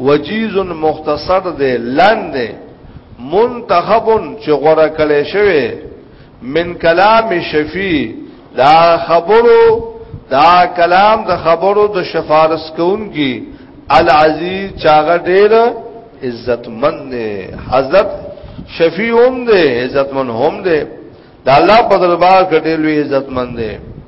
وجیز مختصر دی لند دی منتخب چې غوړه کړي شوی من کلام شفیع دا خبرو دا کلام د خبرو د شفارس کوونکی العزیز چاغه ډیر عزت مند دی حضرت شفیع هم دی عزت مند هم دی دا الله په دربار کې ډیر لوی عزت مند دی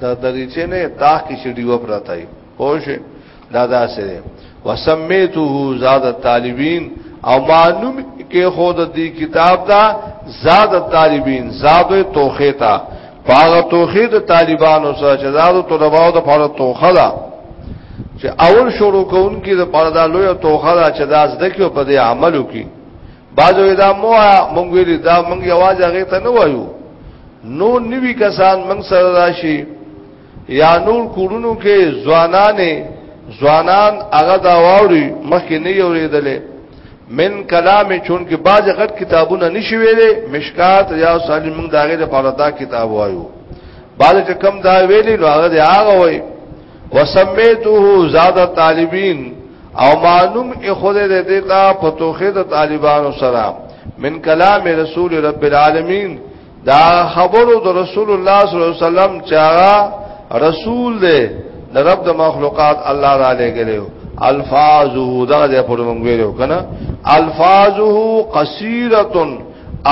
دا دریچه نه تاخ کې چې دیو پراته وي پوه شئ دا داسې دی وسمیته زاد الطالبین او معلوم کې خود دی کتاب دا زاد الطالبین زاد توخه تا پاغه توخه د طالبانو سره چې زاد طلباو د پاره توخه ده چې اول شروع کوونکی د پاره دا لوی توخه ده چې دا زده کې په دې عملو کې بازو دا مو مونږ ویل دا مونږ یواز هغه ته نه وایو نو نیوی کسان مونږ سره راشي یا نور کورونو کې ځوانانې ځوانان هغه دا واوري مخکې نه یوریدلې من کلام چون کې باز غټ کتابونه نشي ویلې مشکات یا صالح مونږ داغه لپاره دا کتاب وایو باز چې کم دا ویلې نو هغه هغه وایي وسمیته زاد طالبین او معلوم اخود دې دیتا په توخه د طالبانو سره من کلام رسول رب العالمین دا خبرو د رسول الله صلی الله علیه وسلم چا رسول دې د رب د مخلوقات الله را لګلو الفاظه دغه د په موږ ویلو کنه الفاظه قصيره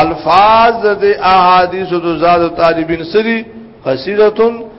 الفاظ د احاديث د زاد طالبین سری قصيره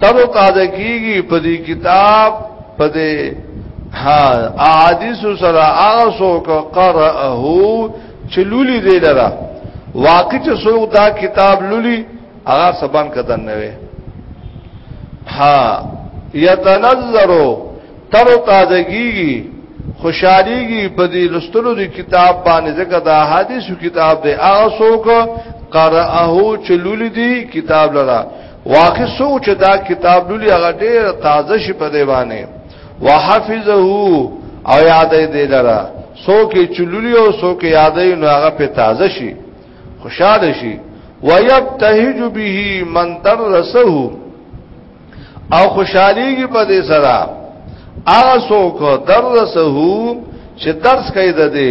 تب قاعده کیږي په دې کتاب په دې ها احادیث سره هغه څوک قرأه چې لولي دی لره واقع چې څوک دا کتاب لولي هغه سبان کدن نه وي ها یتنظرو تر تازگیږي خوشاليږي په دې لستلو دی کتاب باندې ځکه دا حدیثو کتاب دی هغه څوک قرأه چې لولي دی کتاب لره واقع سوچ دا کتاب لولي هغه ډېر تازه شي په دیوانه وحفظه او یادې دې لره سوک چلولي او سوک یادې نو هغه په تازه شي خوشاله شي ويبتهج به من درسه او خوشاليږي په دې سره هغه سوک درسه چې درس کوي د دې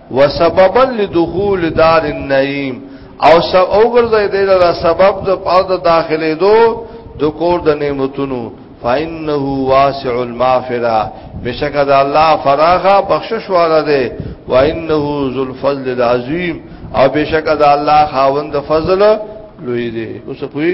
وسببا لدخول دار النعیم او سب او ګرځي دی دا سبب د پاو د داخلي دو د کور د نعمتونو فانه واسع المغفرة بشک د الله فراغه بخشش والا دی وانه ذو الفضل العظیم او بشک د الله خاوند فضل لوی دی اوس کوی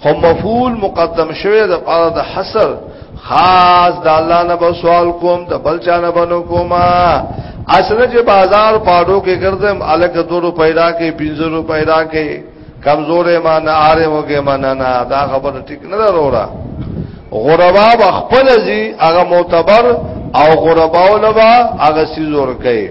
خو مفعول مقدم شوی د پاره د حصر خاص د الله نه به سوال کوم د بل چا نه بنو کوما اسنه چې بازار پاډو کې ګرځم الګ دورو پیدا کې بنزرو پیدا کې کمزورې ما نه آره وګه ما نه نه دا خبره ټیک نه ده وروړه غربا بخپل زی هغه معتبر او غرباو لبا هغه سیزور کوي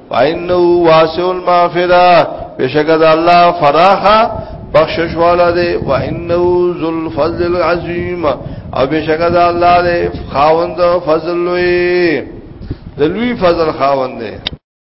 فإنه واسع المغفرة بشک د الله فراخه بخشش والا دی و انه ذو الفضل العظیم او بشک د الله دی خاوند فضل لوی د لوی فضل خاوند دی